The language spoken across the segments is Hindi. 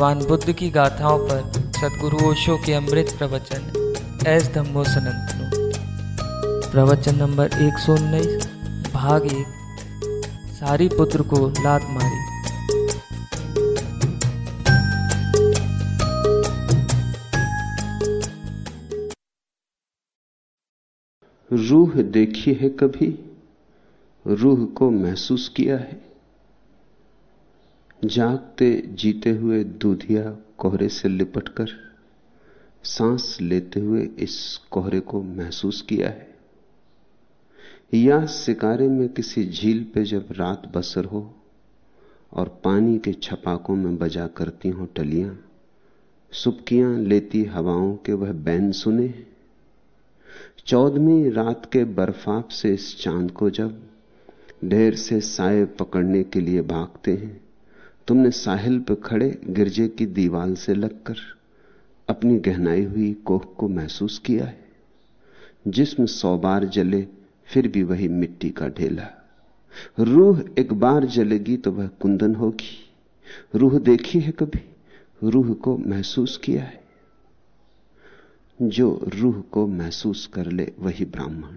भगवान बुद्ध की गाथाओं पर सदगुरु ओशो के अमृत प्रवचन, एस धम्मो सनंतनो। प्रवचन नंबर 119 भाग एक, सारी पुत्र को लात मारी। रूह देखी है कभी? रूह को महसूस किया है? जागते जीते हुए दूधिया कोहरे से लिपटकर, सांस लेते हुए इस कोहरे को महसूस किया है। या शिकारे में किसी झील पे जब रात बसर हो और पानी के छपाकों में बजा करती हो टलियाँ सुबकियाँ लेती हवाओं के वह बैन सुने। चौदहवीं रात के बर्फाप से इस चाँद को जब ढेर से साय पकड़ने के लिए भागते हैं तुमने साहिल पर खड़े गिरजे की दीवाल से लगकर अपनी गहनाई हुई कोख को महसूस किया है। जिसम सौ बार जले, फिर भी वही मिट्टी का ढेला। रूह एक बार जलेगी तो वह कुंदन होगी। रूह देखी है कभी? रूह को महसूस किया है। जो रूह को महसूस कर ले, वही ब्राह्मण।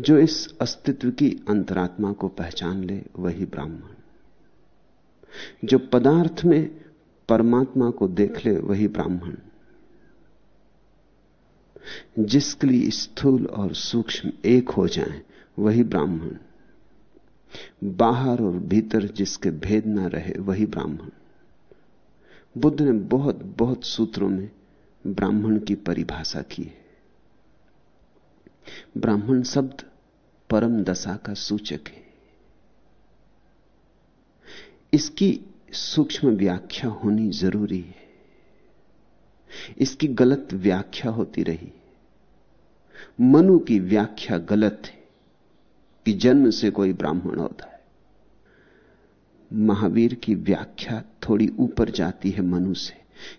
जो इस अस्तित्व की अंतरात्मा को पहचान ले, वही ब्राह्मण। जो पदार्थ में परमात्मा को देख ले, वही ब्राह्मण। जिसके लिए स्थूल और सूक्ष्म एक हो जाएँ, वही ब्राह्मण। बाहर और भीतर जिसके भेद ना रहे, वही ब्राह्मण। बुद्ध ने बहुत बहुत सूत्रों में ब्राह्मण की परिभाषा की है। ब्राह्मण शब्द परम दशा का सूचक है। इसकी सूक्ष्म व्याख्या होनी ज़रूरी है। इसकी गलत व्याख्या होती रही। मनु की व्याख्या गलत है कि जन्म से कोई ब्राह्मण होता है। महावीर की व्याख्या थोड़ी ऊपर जाती है मनु से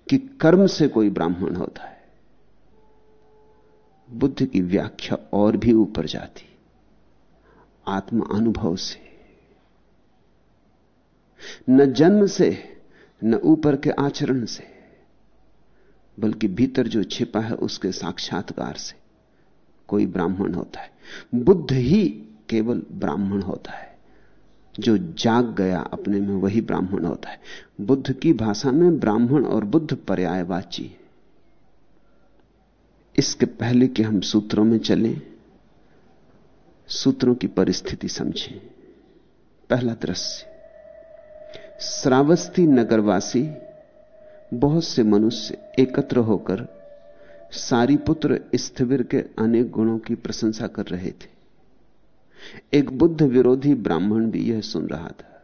कि कर्म से कोई ब्राह्मण होता है। बुद्ध की व्याख्या और भी ऊपर जाती। आत्म अनुभव से। न जन्म से, न ऊपर के आचरण से, बल्कि भीतर जो छिपा है उसके साक्षात्कार से कोई ब्राह्मण होता है। बुद्ध ही केवल ब्राह्मण होता है। जो जाग गया अपने में वही ब्राह्मण होता है। बुद्ध की भाषा में ब्राह्मण और बुद्ध पर्यायवाची है। इसके पहले कि हम सूत्रों में चलें, सूत्रों की परिस्थिति समझें। पहला दृश्य। श्रावस्ती नगरवासी, बहुत से मनुष्य एकत्र होकर सारी पुत्र स्थिविर के अनेक गुणों की प्रशंसा कर रहे थे। एक बुद्ध विरोधी ब्राह्मण भी यह सुन रहा था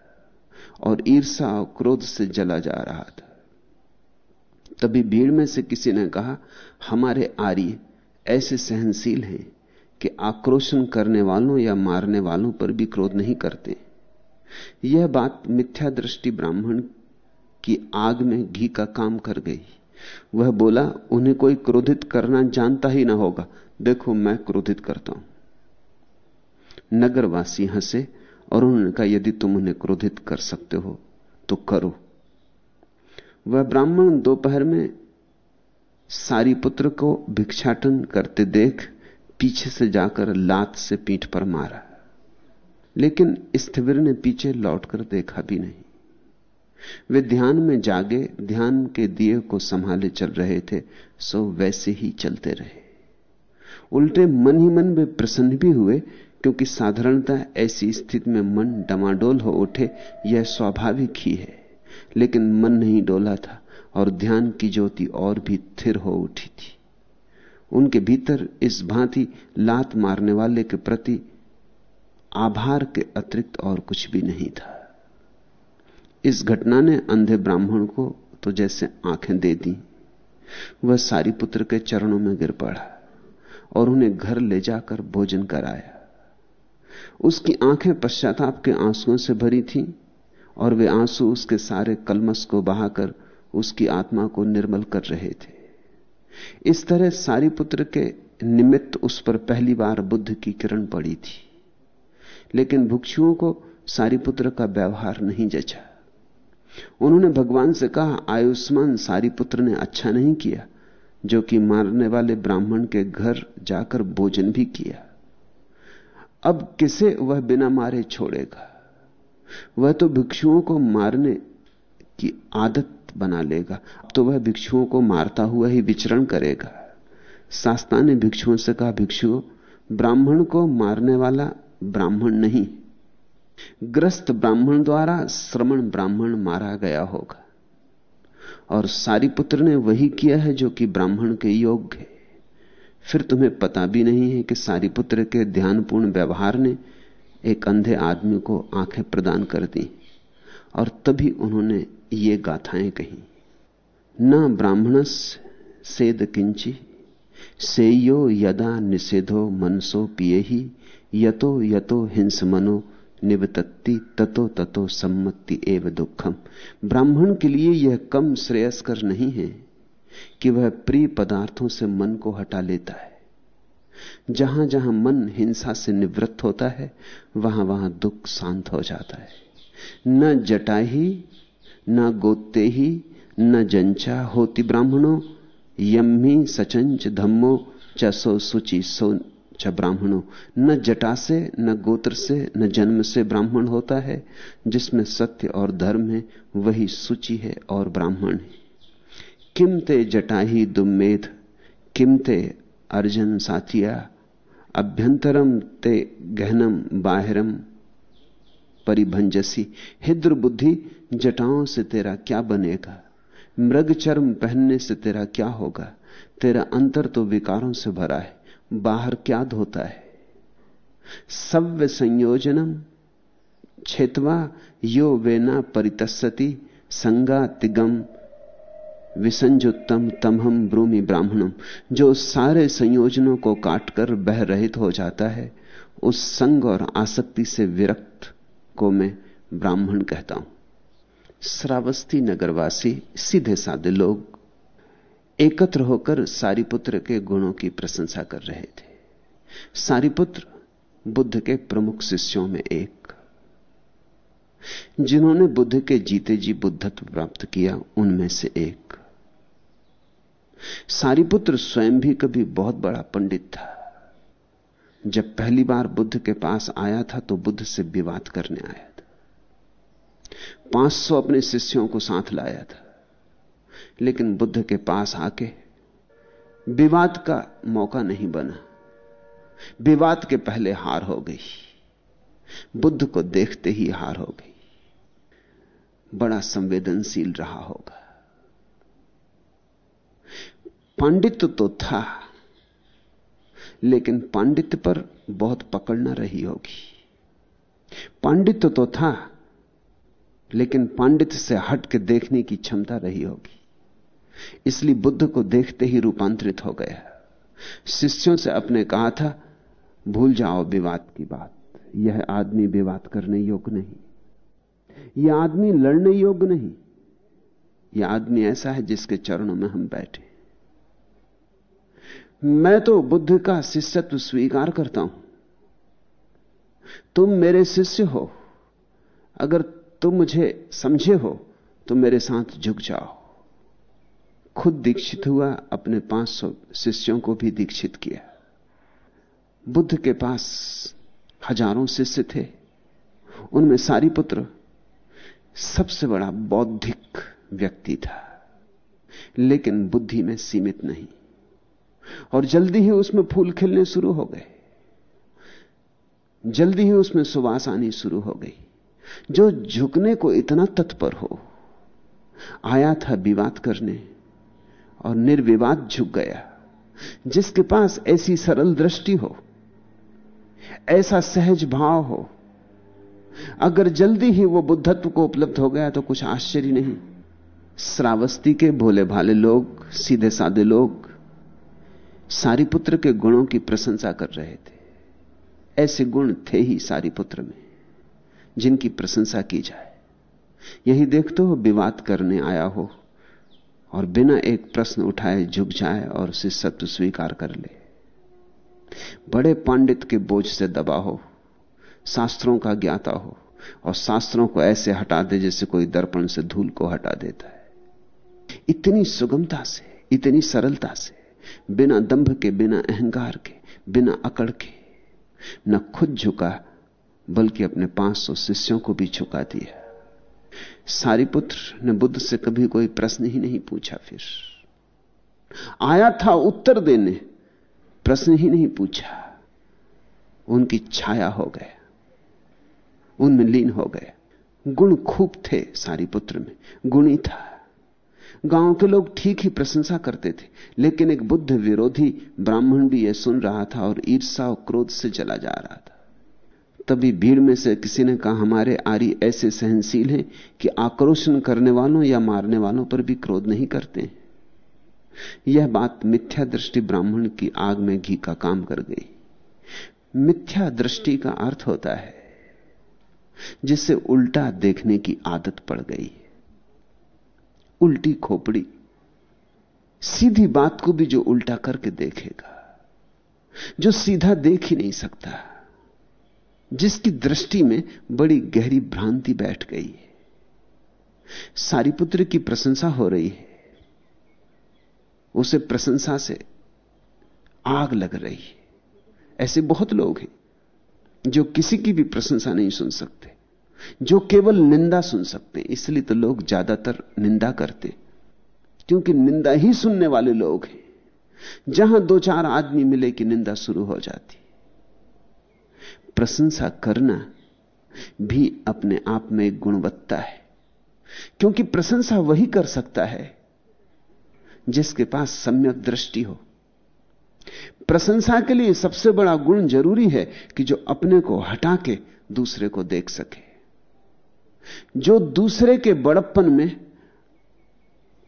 और ईर्षा और क्रोध से जला जा रहा था। तभी भीड़ में से किसी ने कहा, हमारे आर्य ऐसे सहनशील हैं कि आक्रोशन करने वालों या मारने वालों पर भी क्रोध नहीं करते। यह बात मिथ्या दृष्टि ब्राह्मण की आग में घी का काम कर गई। वह बोला, उन्हें कोई क्रोधित करना जानता ही ना होगा। देखो, मैं क्रोधित करता हूँ। नगरवासी हंसे और उन्होंने कहा, यदि तुम उन्हें क्रोधित कर सकते हो तो करो। वह ब्राह्मण दोपहर में सारी पुत्र को भिक्षाटन करते देख पीछे से जाकर लात से पीठ पर मारा। लेकिन स्थिविर ने पीछे लौटकर देखा भी नहीं। वे ध्यान में जागे, ध्यान के दिए को संभाले चल रहे थे, सो वैसे ही चलते रहे। उल्टे मन ही मन वे प्रसन्न भी हुए, क्योंकि साधारणतः ऐसी स्थिति में मन डमाडोल हो उठे, यह स्वाभाविक ही है। लेकिन मन नहीं डोला था, और ध्यान की ज्योति और भी थिर हो उठी थी। उनके भीतर इस भांति लात मारने वाले के प्रति आभार के अतिरिक्त और कुछ भी नहीं था। इस घटना ने अंधे ब्राह्मण को तो जैसे आँखें दे दी। वह सारी पुत्र के चरणों में गिर पड़ा और उन्हें घर ले जाकर भोजन कराया। उसकी आँखें पश्चाताप के आंसुओं से भरी थीं और वे आँसू उसके सारे कलमस को बहाकर उसकी आत्मा को निर्मल कर रहे थे। इस तरह सारी पुत्र के निमित्त उस पर पहली बार बुद्ध की किरण पड़ी थी। लेकिन भुक्षुओं को सारी पुत्र का व्यवहार नहीं जचा। उन्होंने भगवान से कहा, आयुष्मान सारी पुत्र ने अच्छा नहीं किया, जो कि मारने वाले ब्राह्मण के घर जाकर भोजन भी किया। अब किसे वह बिना मारे छोड़ेगा? वह तो भिक्षुओं को मारने की आदत बना लेगा तो वह भिक्षुओं को मारता हुआ ही विचरण करेगा। शास्ता ने भिक्षुओं से कहा, भिक्षुओं, ब्राह्मण को मारने वाला ब्राह्मण नहीं। ग्रस्त ब्राह्मण द्वारा श्रमण ब्राह्मण मारा गया होगा। और सारी पुत्र ने वही किया है जो कि ब्राह्मण के योग्य है। फिर तुम्हें पता भी नहीं है कि सारी पुत्र के ध्यानपूर्ण व्यवहार ने एक अंधे आदमी को आँखें प्रदान कर दी, और तभी उन्होंने ये गाथाएँ कही। न ब्राह्मणस सेद किंची, सेयो यदा निषेधो मनसो पिए ही यतो यतो हिंस मनो निवतत्ति ततो ततो सम्मति एव दुखम। ब्राह्मण के लिए यह कम श्रेयस्कर नहीं है कि वह प्रिय पदार्थों से मन को हटा लेता है। जहाँ जहाँ मन हिंसा से निवृत्त होता है, वहाँ वहाँ दुख शांत हो जाता है। न जटा ही, न गोते ही, न जंचा होती ब्राह्मणों यम्मी सचंच धम्मो, चसो सुचि सो च ब्राह्मणों न जटा से, न गोत्र से, न जन्म से ब्राह्मण होता है। जिसमें सत्य और धर्म है, वही सूची है और ब्राह्मण है। किम ते जटा ही दुमेध किम ते अर्जन साथिया, अभ्यंतरम ते गहनम बाहरम परिभंजसी। हिद्र बुद्धि जटाओं से तेरा क्या बनेगा? मृग चर्म पहनने से तेरा क्या होगा? तेरा अंतर तो विकारों से भरा है। बाहर क्या धोता है? सव्य संयोजनम छेतवा यो वेना परितस्सति संगा तिगम विसंजुत्तम तमहम ब्रूमि ब्राह्मणम। जो सारे संयोजनों को काटकर बह रहित हो जाता है, उस संग और आसक्ति से विरक्त को मैं ब्राह्मण कहता हूँ। श्रावस्ती नगरवासी, सीधे साधे लोग एकत्र होकर सारीपुत्र के गुणों की प्रशंसा कर रहे थे। सारीपुत्र बुद्ध के प्रमुख शिष्यों में एक। जिन्होंने बुद्ध के जीते जी बुद्धत्व प्राप्त किया, उनमें से एक। सारीपुत्र स्वयं भी कभी बहुत बड़ा पंडित था। जब पहली बार बुद्ध के पास आया था तो बुद्ध से विवाद करने आया था। 500 अपने शिष्यों को साथ लाया था। लेकिन बुद्ध के पास आके विवाद का मौका नहीं बना। विवाद के पहले हार हो गई। बुद्ध को देखते ही हार हो गई। बड़ा संवेदनशील रहा होगा। पांडित्य तो था, लेकिन पांडित्य पर बहुत पकड़ न रही होगी। पांडित्य तो था, लेकिन पांडित्य से हट के देखने की क्षमता रही होगी। इसलिए बुद्ध को देखते ही रूपांतरित हो गया। शिष्यों से अपने कहा था, भूल जाओ विवाद की बात। यह आदमी विवाद करने योग्य नहीं। यह आदमी लड़ने योग्य नहीं। यह आदमी ऐसा है जिसके चरणों में हम बैठे मैं तो बुद्ध का शिष्यत्व स्वीकार करता हूँ। तुम मेरे शिष्य हो। अगर तुम मुझे समझे हो तो मेरे साथ झुक जाओ। खुद दीक्षित हुआ, अपने 500 शिष्यों को भी दीक्षित किया। बुद्ध के पास हज़ारों शिष्य थे। उनमें सारी पुत्र सबसे बड़ा बौद्धिक व्यक्ति था, लेकिन बुद्धि में सीमित नहीं। और जल्दी ही उसमें फूल खिलने शुरू हो गए। जल्दी ही उसमें सुवास आनी शुरू हो गई। जो झुकने को इतना तत्पर हो, आया था विवाद करने और निर्विवाद झुक गया। जिसके पास ऐसी सरल दृष्टि हो, ऐसा सहज भाव हो, अगर जल्दी ही वो बुद्धत्व को उपलब्ध हो गया तो कुछ आश्चर्य नहीं। श्रावस्ती के भोले भाले लोग सीधे साधे लोग, सारी पुत्र के गुणों की प्रशंसा कर रहे थे। ऐसे गुण थे ही सारी पुत्र में, जिनकी प्रशंसा की जाए। यही देखते हो विवाद करने आया हो। और बिना एक प्रश्न उठाए झुक जाए और उसे सत्य स्वीकार कर ले। बड़े पंडित के बोझ से दबा हो, शास्त्रों का ज्ञाता हो, और शास्त्रों को ऐसे हटा दे जैसे कोई दर्पण से धूल को हटा देता है। इतनी सुगमता से, इतनी सरलता से, बिना दंभ के, बिना अहंकार के, बिना अकड़ के, न खुद झुका, बल्कि अपने 500 शिष्यों को भी झुका दिया। सारीपुत्र ने बुद्ध से कभी कोई प्रश्न ही नहीं पूछा फिर। आया था उत्तर देने, प्रश्न ही नहीं पूछा। उनकी छाया हो गए उनमें लीन हो गए गुण खूब थे सारी पुत्र में, गुणी था। गाँव के लोग ठीक ही प्रशंसा करते थे, लेकिन एक बुद्ध विरोधी ब्राह्मण भी यह सुन रहा था और ईर्षा और क्रोध से चला जा रहा था। तभी भीड़ में से किसी ने कहा, हमारे आर्य ऐसे सहनशील हैं कि आक्रोशन करने वालों या मारने वालों पर भी क्रोध नहीं करते यह बात मिथ्या दृष्टि ब्राह्मण की आग में घी का काम कर गई। मिथ्या दृष्टि का अर्थ होता है, जिससे उल्टा देखने की आदत पड़ गई। उल्टी खोपड़ी, सीधी बात को भी जो उल्टा करके देखेगा, जो सीधा देख ही नहीं सकता जिसकी दृष्टि में बड़ी गहरी भ्रांति बैठ गई है। सारी पुत्र की प्रशंसा हो रही है। उसे प्रशंसा से आग लग रही है। ऐसे बहुत लोग हैं जो किसी की भी प्रशंसा नहीं सुन सकते, जो केवल निंदा सुन सकते इसलिए तो लोग ज़्यादातर निंदा करते, क्योंकि निंदा ही सुनने वाले लोग हैं। जहाँ दो चार आदमी मिले कि निंदा शुरू हो जाती। प्रशंसा करना भी अपने आप में गुणवत्ता है। क्योंकि प्रशंसा वही कर सकता है जिसके पास सम्यक दृष्टि हो। प्रशंसा के लिए सबसे बड़ा गुण ज़रूरी है कि जो अपने को हटा के दूसरे को देख सके। जो दूसरे के बड़प्पन में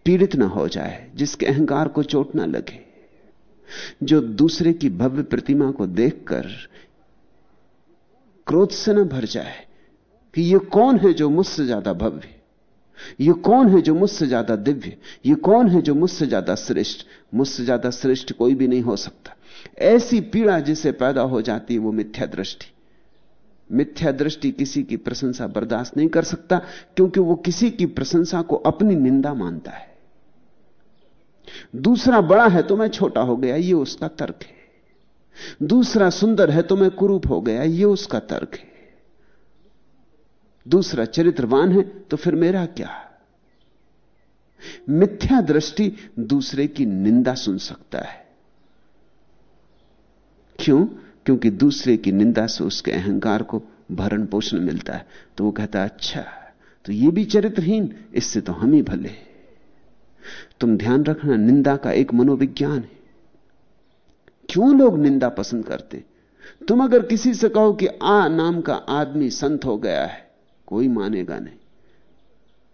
पीड़ित ना हो जाए, जिसके अहंकार को चोट ना लगे, जो दूसरे की भव्य प्रतिमा को देखकर क्रोध से न भर जाए कि यह कौन है जो मुझसे ज़्यादा भव्य? यह कौन है जो मुझसे ज़्यादा दिव्य? यह कौन है जो मुझसे ज़्यादा श्रेष्ठ? मुझसे ज़्यादा श्रेष्ठ कोई भी नहीं हो सकता। ऐसी पीड़ा जिसे पैदा हो जाती है, वो मिथ्या दृष्टि मिथ्या दृष्टि किसी की प्रशंसा बर्दाश्त नहीं कर सकता, क्योंकि वो किसी की प्रशंसा को अपनी निंदा मानता है। दूसरा बड़ा है तो मैं छोटा हो गया, ये उसका तर्क है। दूसरा सुंदर है तो मैं कुरूप हो गया, ये उसका तर्क है। दूसरा चरित्रवान है तो फिर मेरा क्या? मिथ्या दृष्टि दूसरे की निंदा सुन सकता है। क्यों? क्योंकि दूसरे की निंदा से उसके अहंकार को भरण पोषण मिलता है। तो वो कहता अच्छा तो ये भी चरित्रहीन, इससे तो हम ही भले तुम ध्यान रखना, निंदा का एक मनोविज्ञान है। क्यों लोग निंदा पसंद करते? तुम अगर किसी से कहो कि आ, नाम का आदमी संत हो गया है, कोई मानेगा नहीं।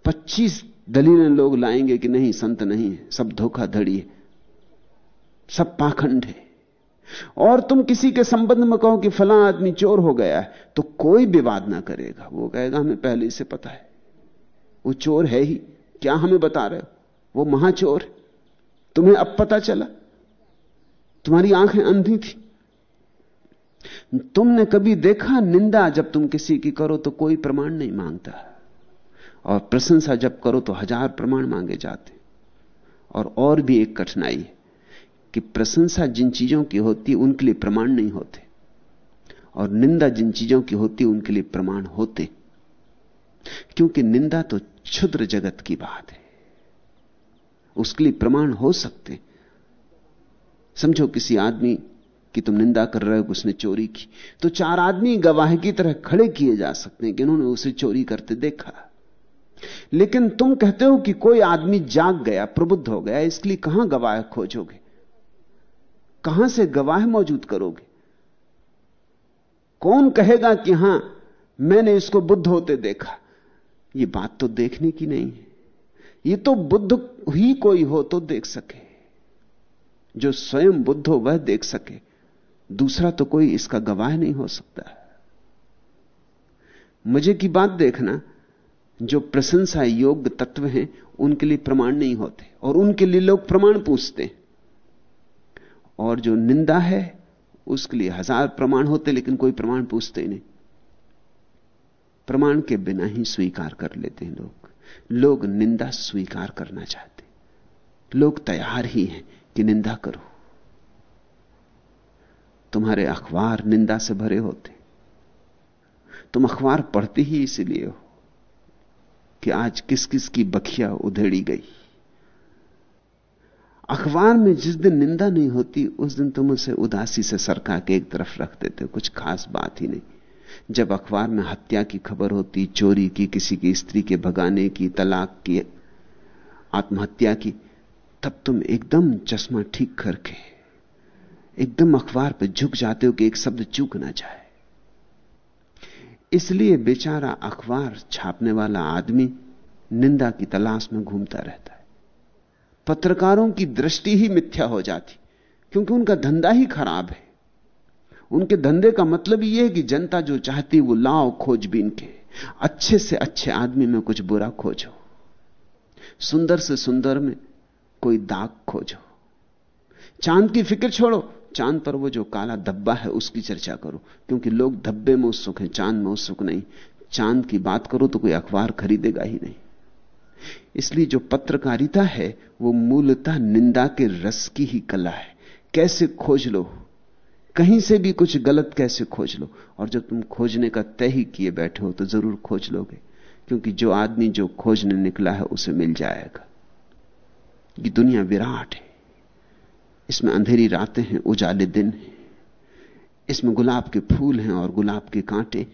पच्चीस दलीलें लोग लाएँगे कि नहीं, संत नहीं है, सब धोखाधड़ी है, सब पाखंड है। और तुम किसी के संबंध में कहो कि फला आदमी चोर हो गया है तो कोई विवाद ना करेगा। वो कहेगा, हमें पहले से पता है। वो चोर है ही। क्या हमें बता रहे हो? वो महाचोर तुम्हें अब पता चला? तुम्हारी आँखें अंधी थी। तुमने कभी देखा निंदा जब तुम किसी की करो तो कोई प्रमाण नहीं माँगता। और प्रशंसा जब करो तो हज़ार प्रमाण मांगे जाते। और और भी एक कठिनाई है कि प्रशंसा जिन चीज़ों की होती उनके लिए प्रमाण नहीं होते। और निंदा जिन चीज़ों की होती उनके लिए प्रमाण होते। क्योंकि निंदा तो क्षुद्र जगत की बात है। उसके लिए प्रमाण हो सकते। समझो किसी आदमी की तुम निंदा कर रहे हो उसने चोरी की। तो चार आदमी गवाह की तरह खड़े किए जा सकते हैं कि उन्होंने उसे चोरी करते देखा। लेकिन तुम कहते हो कि कोई आदमी जाग गया, प्रबुद्ध हो गया, इसके लिए कहाँ गवाह खोजोगे? कहाँ से गवाह मौजूद करोगे? कौन कहेगा कि हाँ, मैंने इसको बुद्ध होते देखा? यह बात तो देखने की नहीं है। यह तो बुद्ध ही कोई हो तो देख सके। जो स्वयं बुद्ध हो, वह देख सके। दूसरा तो कोई इसका गवाह नहीं हो सकता। मज़े की बात देखना, जो प्रशंसा योग्य तत्व हैं, उनके लिए प्रमाण नहीं होते, और उनके लिए लोग प्रमाण पूछते हैं। और जो निंदा है, उसके लिए हज़ार प्रमाण होते, लेकिन कोई प्रमाण पूछते ही नहीं। प्रमाण के बिना ही स्वीकार कर लेते हैं लोग। लोग निंदा स्वीकार करना चाहते लोग तैयार ही हैं। कि निंदा करो। तुम्हारे अखबार निंदा से भरे होते। तुम अखबार पढ़ते ही इसलिए हो कि आज किस किस की बखिया उधेड़ी गई। अखबार में जिस दिन निंदा नहीं होती, उस दिन तुम उसे उदासी से सरका के एक तरफ़ रख देते हो। कुछ खास बात ही नहीं। जब अखबार में हत्या की खबर होती, चोरी की, किसी की स्त्री के भगाने की, तलाक की, आत्महत्या की तब तुम एकदम चश्मा ठीक करके, एकदम अखबार पर झुक जाते हो कि एक शब्द चूक ना जाए। इसलिए बेचारा अखबार छापने वाला आदमी निंदा की तलाश में घूमता रहता है। पत्रकारों की दृष्टि ही मिथ्या हो जाती, क्योंकि उनका धंधा ही खराब है। उनके धंधे का मतलब यह है कि जनता जो चाहती वो लाओ खोजबीन के, अच्छे से अच्छे आदमी में कुछ बुरा खोजो। सुंदर से सुंदर में कोई दाग खोजो। चाँद की फ़िक्र छोड़ो। चाँद पर वो जो काला धब्बा है, उसकी चर्चा करो। क्योंकि लोग धब्बे में उत्सुक हैं, चाँद में उत्सुक नहीं। चाँद की बात करो तो कोई अखबार खरीदेगा ही नहीं। इसलिए जो पत्रकारिता है, वो मूलतः निंदा के रस की ही कला है। कैसे खोज लो? कहीं से भी कुछ गलत कैसे खोज लो? और जब तुम खोजने का तय ही किए बैठे हो तो ज़रूर खोज लोगे। क्योंकि जो आदमी जो खोजने निकला है, उसे मिल जाएगा। ये दुनिया विराट है। इसमें अंधेरी रातें हैं, उजाले दिन हैं। इसमें गुलाब के फूल हैं और गुलाब के कांटे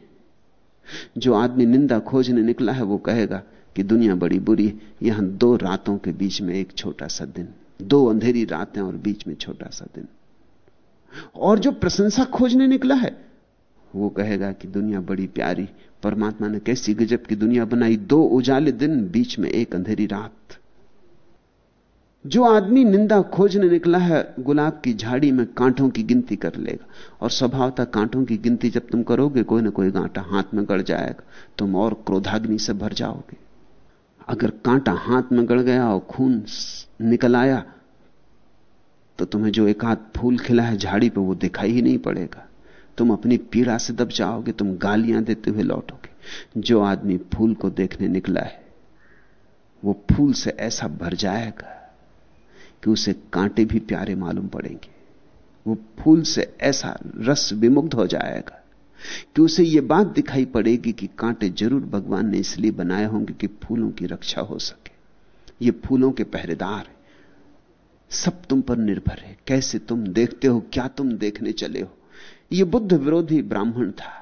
जो आदमी निंदा खोजने निकला है, वो कहेगा कि दुनिया बड़ी बुरी यहाँ दो रातों के बीच में एक छोटा सा दिन, दो अंधेरी रातें और बीच में छोटा सा दिन। और जो प्रशंसा खोजने निकला है, वो कहेगा कि दुनिया बड़ी प्यारी, परमात्मा ने कैसी गजब की दुनिया बनाई। दो उजाले दिन, बीच में एक अंधेरी रात। जो आदमी निंदा खोजने निकला है, गुलाब की झाड़ी में कांटों की गिनती कर लेगा। और स्वभावतः कांटों की गिनती जब तुम करोगे, कोई ना कोई कांटा हाथ में गड़ जाएगा। तुम और क्रोधाग्नि से भर जाओगे। अगर कांटा हाथ में गड़ गया और खून निकल आया तो तुम्हें जो एक आध फूल खिला है झाड़ी पर वो दिखाई ही नहीं पड़ेगा। तुम अपनी पीड़ा से दब जाओगे, तुम गालियाँ देते हुए लौटोगे। जो आदमी फूल को देखने निकला है, वो फूल से ऐसा भर जाएगा। कि उसे कांटे भी प्यारे मालूम पड़ेंगे। वो फूल से ऐसा रस विमुग्ध हो जाएगा कि उसे यह बात दिखाई पड़ेगी कि कांटे ज़रूर भगवान ने इसलिए बनाए होंगे कि फूलों की रक्षा हो सके। ये फूलों के पहरेदार है। सब तुम पर निर्भर है। कैसे तुम देखते हो, क्या तुम देखने चले हो? यह बुद्ध विरोधी ब्राह्मण था।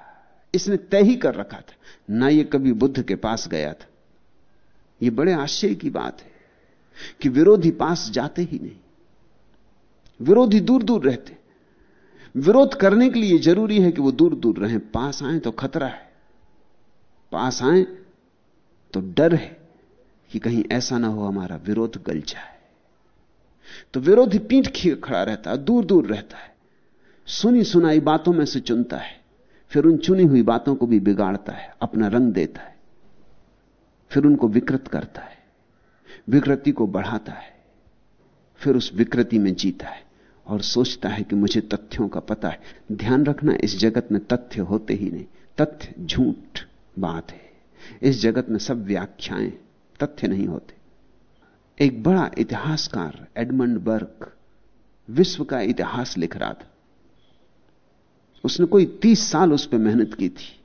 इसने तय ही कर रखा था। ना यह कभी बुद्ध के पास गया था। यह बड़े आश्चर्य की बात है। कि विरोधी पास जाते ही नहीं। विरोधी दूर दूर रहते। विरोध करने के लिए ज़रूरी है कि वो दूर दूर रहें। पास आए तो खतरा है। पास आए तो डर है कि कहीं ऐसा ना हो हमारा विरोध गल जाए। तो विरोधी पीठ खड़ा रहता है, दूर दूर रहता है। सुनी सुनाई बातों में से चुनता है। फिर उन चुनी हुई बातों को भी बिगाड़ता है, अपना रंग देता है। फिर उनको विकृत करता है। विकृति को बढ़ाता है। फिर उस विकृति में जीता है और सोचता है कि मुझे तथ्यों का पता है। ध्यान रखना, इस जगत में तथ्य होते ही नहीं। तथ्य झूठ बात है। इस जगत में सब व्याख्याएँ तथ्य नहीं होते। एक बड़ा इतिहासकार, एडमंड बर्क, विश्व का इतिहास लिख रहा था। उसने कोई तीस साल उस पर मेहनत की थी।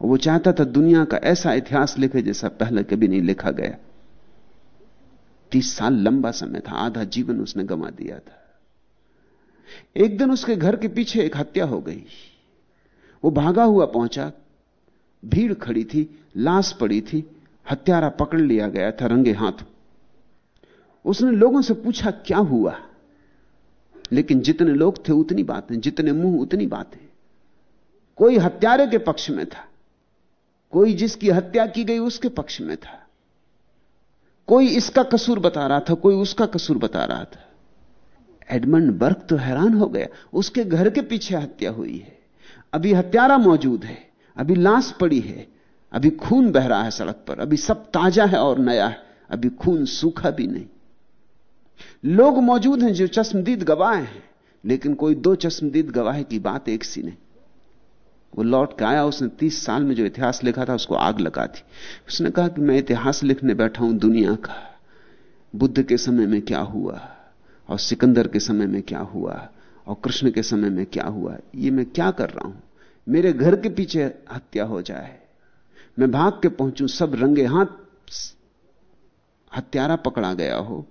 और वो चाहता था दुनिया का ऐसा इतिहास लिखे जैसा पहले कभी नहीं लिखा गया। तीस साल लंबा समय था, आधा जीवन उसने गंवा दिया था। एक दिन उसके घर के पीछे एक हत्या हो गई। वो भागा हुआ पहुँचा, भीड़ खड़ी थी, लाश पड़ी थी, हत्यारा पकड़ लिया गया था, रंगे हाथ। उसने लोगों से पूछा, क्या हुआ? लेकिन जितने लोग थे, उतनी बातें, जितने मुँह, उतनी बातें। कोई हत्यारे के पक्ष में था, कोई जिसकी हत्या की गई, उसके पक्ष में था। कोई इसका कसूर बता रहा था, कोई उसका कसूर बता रहा था। एडमंड बर्क तो हैरान हो गया, उसके घर के पीछे हत्या हुई है। अभी हत्यारा मौजूद है, अभी लाश पड़ी है, अभी खून बह रहा है सड़क पर, अभी सब ताज़ा है और नया है, अभी खून सूखा भी नहीं। लोग मौजूद हैं जो चश्मदीद गवाह हैं, लेकिन कोई दो चश्मदीद गवाह की बात एक सी नहीं। वो लौट के आया, उसने तीस साल में जो इतिहास लिखा था, उसको आग लगा दी। उसने कहा कि मैं इतिहास लिखने बैठा हूँ दुनिया का। बुद्ध के समय में क्या हुआ? और सिकंदर के समय में क्या हुआ? और कृष्ण के समय में क्या हुआ? ये मैं क्या कर रहा हूँ? मेरे घर के पीछे हत्या हो जाए। मैं भाग के पहुंचू, सब रंगे हाथ हत्यारा पकड़ा गया हो।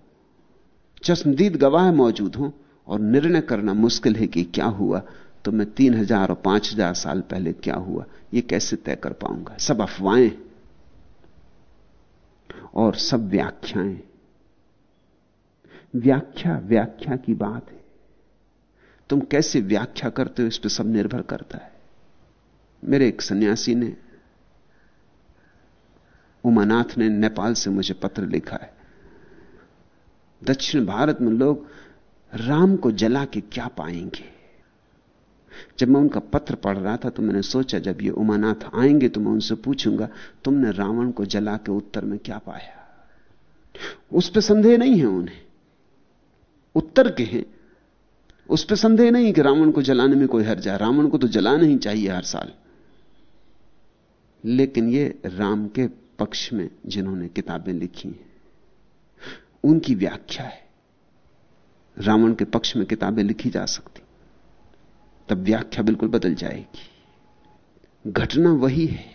चश्मदीद गवाह मौजूद हो और निर्णय करना मुश्किल है कि क्या हुआ। तो मैं तीन हज़ार और पाँच हज़ार साल पहले क्या हुआ? यह कैसे तय कर पाऊँगा? सब अफवाहें और सब व्याख्याएँ। व्याख्या व्याख्या की बात है। तुम कैसे व्याख्या करते हो? इस पर सब निर्भर करता है। मेरे एक सन्यासी ने, उमानाथ ने नेपाल से मुझे पत्र लिखा है। दक्षिण भारत में लोग राम को जला के क्या पाएँगे? जब मैं उनका पत्र पढ़ रहा था तो मैंने सोचा, जब ये उमानाथ आएँगे तो मैं उनसे पूछूँगा, तुमने रावण को जला के उत्तर में क्या पाया? उस पर संदेह नहीं है उन्हें। उत्तर के हैं। उस पर संदेह नहीं कि रावण को जलाने में कोई हर जाए रावण को तो जलाना ही चाहिए हर साल। लेकिन ये राम के पक्ष में जिन्होंने किताबें लिखी हैं, उनकी व्याख्या है। रावण के पक्ष में किताबें लिखी जा सकती। तब व्याख्या बिल्कुल बदल जाएगी। घटना वही है,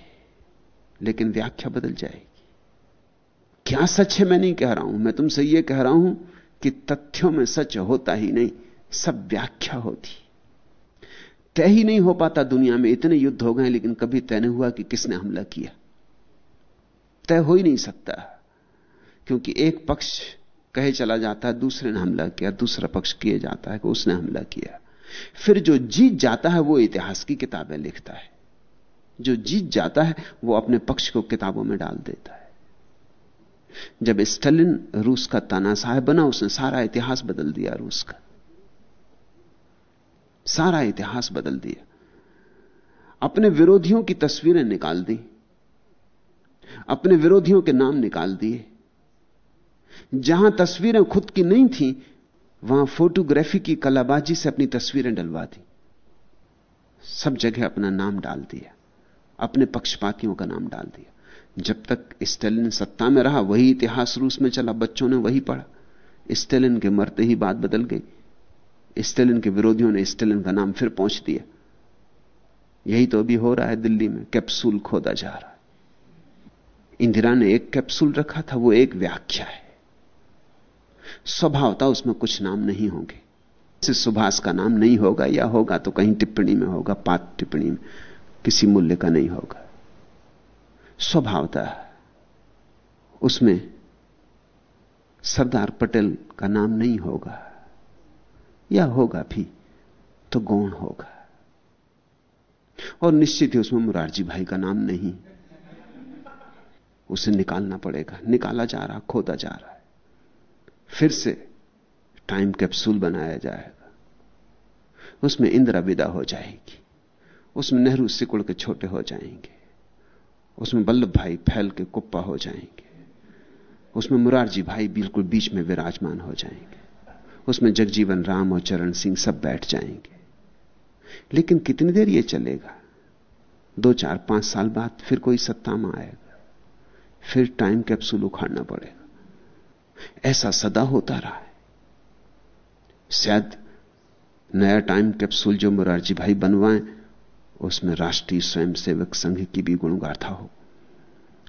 लेकिन व्याख्या बदल जाएगी। क्या सच है मैं नहीं कह रहा हूँ, मैं तुमसे यह कह रहा हूँ कि तथ्यों में सच होता ही नहीं, सब व्याख्या होती। तय ही नहीं हो पाता दुनिया में, इतने युद्ध हो गए लेकिन कभी तय नहीं हुआ कि किसने हमला किया। तय हो ही नहीं सकता, क्योंकि एक पक्ष कहे चला जाता है, दूसरे ने हमला किया, दूसरा पक्ष किए जाता है कि उसने हमला किया। फिर जो जीत जाता है, वो इतिहास की किताबें लिखता है। जो जीत जाता है, वो अपने पक्ष को किताबों में डाल देता है। जब स्टलिन रूस का तानाशाह बना, उसने सारा इतिहास बदल दिया रूस का। सारा इतिहास बदल दिया। अपने विरोधियों की तस्वीरें निकाल दी। अपने विरोधियों के नाम निकाल दिए। जहाँ तस्वीरें खुद की नहीं थी वहाँ फोटोग्राफी की कलाबाजी से अपनी तस्वीरें डलवा दी। सब जगह अपना नाम डाल दिया। अपने पक्षपातियों का नाम डाल दिया। जब तक स्टेलिन सत्ता में रहा, वही इतिहास रूस में चला, बच्चों ने वही पढ़ा। स्टेलिन के मरते ही बात बदल गई। स्टेलिन के विरोधियों ने स्टेलिन का नाम फिर पहुँच दिया। यही तो अभी हो रहा है दिल्ली में। कैप्सूल खोदा जा रहा है। इंदिरा ने एक कैप्सूल रखा था, वो एक व्याख्या है। स्वभावता उसमें कुछ नाम नहीं होंगे। सुभाष का नाम नहीं होगा या होगा तो कहीं टिप्पणी में होगा पात टिप्पणी में, किसी मूल्य का नहीं होगा। स्वभावता उसमें सरदार पटेल का नाम नहीं होगा, या होगा भी तो गौण होगा। और निश्चित ही उसमें मुरारजी भाई का नाम नहीं। उसे निकालना पड़ेगा। निकाला जा रहा, खोदा जा रहा। फिर से टाइम कैप्सूल बनाया जाएगा। उसमें इंदिरा विदा हो जाएगी। उसमें नेहरू सिकुड़ के छोटे हो जाएँगे। उसमें वल्लभ भाई फैल के कुप्पा हो जाएँगे। उसमें मुरारजी भाई बिल्कुल बीच में विराजमान हो जाएँगे। उसमें जगजीवन राम और चरण सिंह सब बैठ जाएँगे। लेकिन कितनी देर यह चलेगा? दो, चार, पाँच साल बाद फिर कोई सत्ता में आएगा। फिर टाइम कैप्सूल उखाड़ना पड़ेगा। ऐसा सदा होता रहा है। शायद नया टाइम कैप्सूल जो मुरारजी भाई बनवाएँ, उसमें राष्ट्रीय स्वयंसेवक संघ की भी गुणगाथा हो।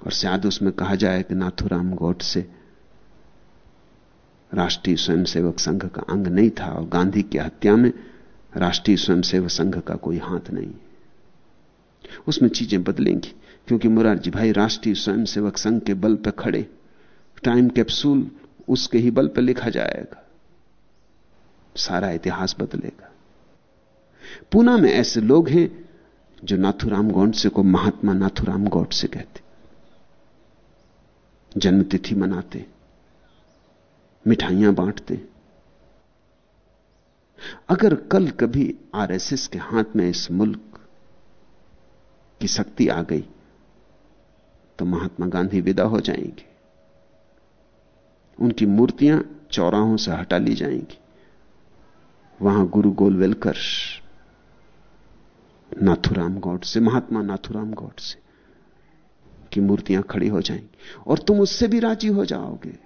और शायद उसमें कहा जाए कि नाथुराम गौड से राष्ट्रीय स्वयंसेवक संघ का अंग नहीं था और गांधी की हत्या में राष्ट्रीय स्वयंसेवक संघ का कोई हाथ नहीं उसमें चीज़ें बदलेंगी, क्योंकि मुरारजी भाई राष्ट्रीय स्वयंसेवक संघ के बल पर खड़े। टाइम कैप्सूल उसके ही बल पर लिखा जाएगा। सारा इतिहास बदलेगा। पूना में ऐसे लोग हैं जो नाथुराम गौडसे को महात्मा नाथुराम गौडसे कहते जन्मतिथि मनाते मिठाइयाँ बांटते अगर कल कभी आरएसएस के हाथ में इस मुल्क की शक्ति आ गई तो महात्मा गांधी विदा हो जाएँगे। उनकी मूर्तियाँ चौराहों से हटा ली जाएँगी। वहाँ गुरु गोलवेलकर नाथुराम गौड से, महात्मा नाथुराम गौड से, की मूर्तियाँ खड़ी हो जाएँगी। और तुम उससे भी राज़ी हो जाओगे,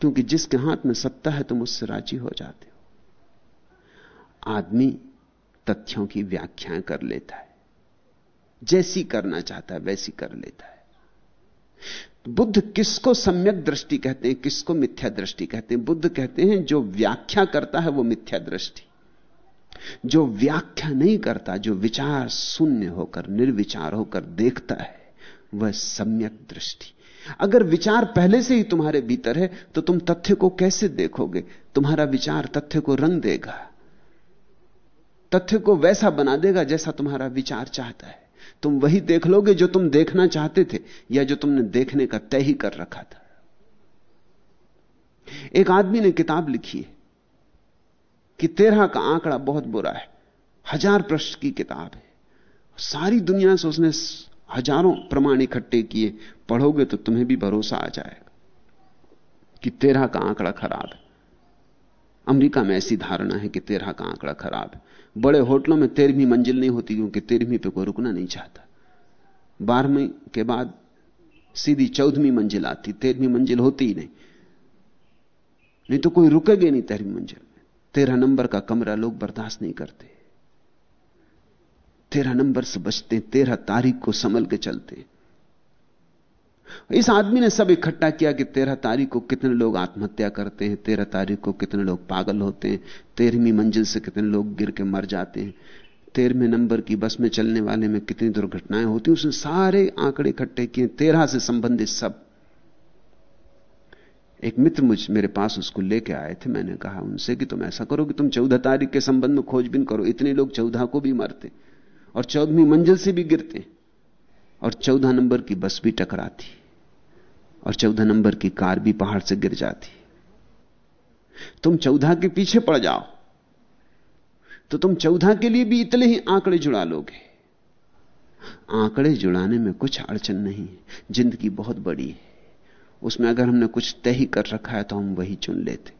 क्योंकि जिसके हाथ में सत्ता है, तुम उससे राज़ी हो जाते हो। आदमी तथ्यों की व्याख्याएँ कर लेता है। जैसी करना चाहता है, वैसी कर लेता है। बुद्ध किसको सम्यक दृष्टि कहते हैं, किसको मिथ्या दृष्टि कहते हैं? बुद्ध कहते हैं, जो व्याख्या करता है वो मिथ्या दृष्टि। जो व्याख्या नहीं करता, जो विचार शून्य होकर, निर्विचार होकर देखता है, वह सम्यक दृष्टि। अगर विचार पहले से ही तुम्हारे भीतर है तो तुम तथ्य को कैसे देखोगे? तुम्हारा विचार तथ्य को रंग देगा। तथ्य को वैसा बना देगा जैसा तुम्हारा विचार चाहता है। तुम वही देख लोगे जो तुम देखना चाहते थे, या जो तुमने देखने का तय ही कर रखा था। एक आदमी ने किताब लिखी है कि तेरह का आंकड़ा बहुत बुरा है। हज़ार पृष्ठ की किताब है। सारी दुनिया से उसने हज़ारों प्रमाण इकट्ठे किए। पढ़ोगे तो तुम्हें भी भरोसा आ जाएगा कि तेरह का आंकड़ा खराब है। अमेरिका में ऐसी धारणा है कि तेरह का आंकड़ा खराब है। बड़े होटलों में तेरहवीं मंजिल नहीं होती, क्योंकि तेरहवीं पे कोई रुकना नहीं चाहता। बारहवीं के बाद सीधी चौदहवीं मंजिल आती, तेरहवीं मंजिल होती ही नहीं। नहीं तो कोई रुकेगे नहीं तेरहवीं मंजिल में। तेरह नंबर का कमरा लोग बर्दाश्त नहीं करते। तेरह नंबर से बचते, तेरह तारीख को संभल के चलते। इस आदमी ने सब इकट्ठा किया कि तेरह तारीख को कितने लोग आत्महत्या करते हैं, तेरह तारीख को कितने लोग पागल होते हैं, तेरहवीं मंजिल से कितने लोग गिर के मर जाते हैं, तेरहवें नंबर की बस में चलने वाले में कितनी दुर्घटनाएँ होती उसने सारे आंकड़े इकट्ठे किए, तेरह से संबंधित सब। एक मित्र मुझ, मेरे पास उसको लेके आए थे, मैंने कहा, उनसे कि तुम ऐसा करो कि तुम चौदह तारीख के संबंध में खोजबीन करो, इतने लोग चौदह को भी मरते और चौदहवीं मंजिल से भी गिरते और चौदह नंबर की बस भी टकराती और चौदह नंबर की कार भी पहाड़ से गिर जाती। तुम चौदह के पीछे पड़ जाओ तो तुम चौदह के लिए भी इतने ही आंकड़े जुड़ा लोगे। आंकड़े जुड़ाने में कुछ अड़चन नहीं है ज़िंदगी बहुत बड़ी है। उसमें अगर हमने कुछ तय कर रखा है तो हम वही चुन लेते।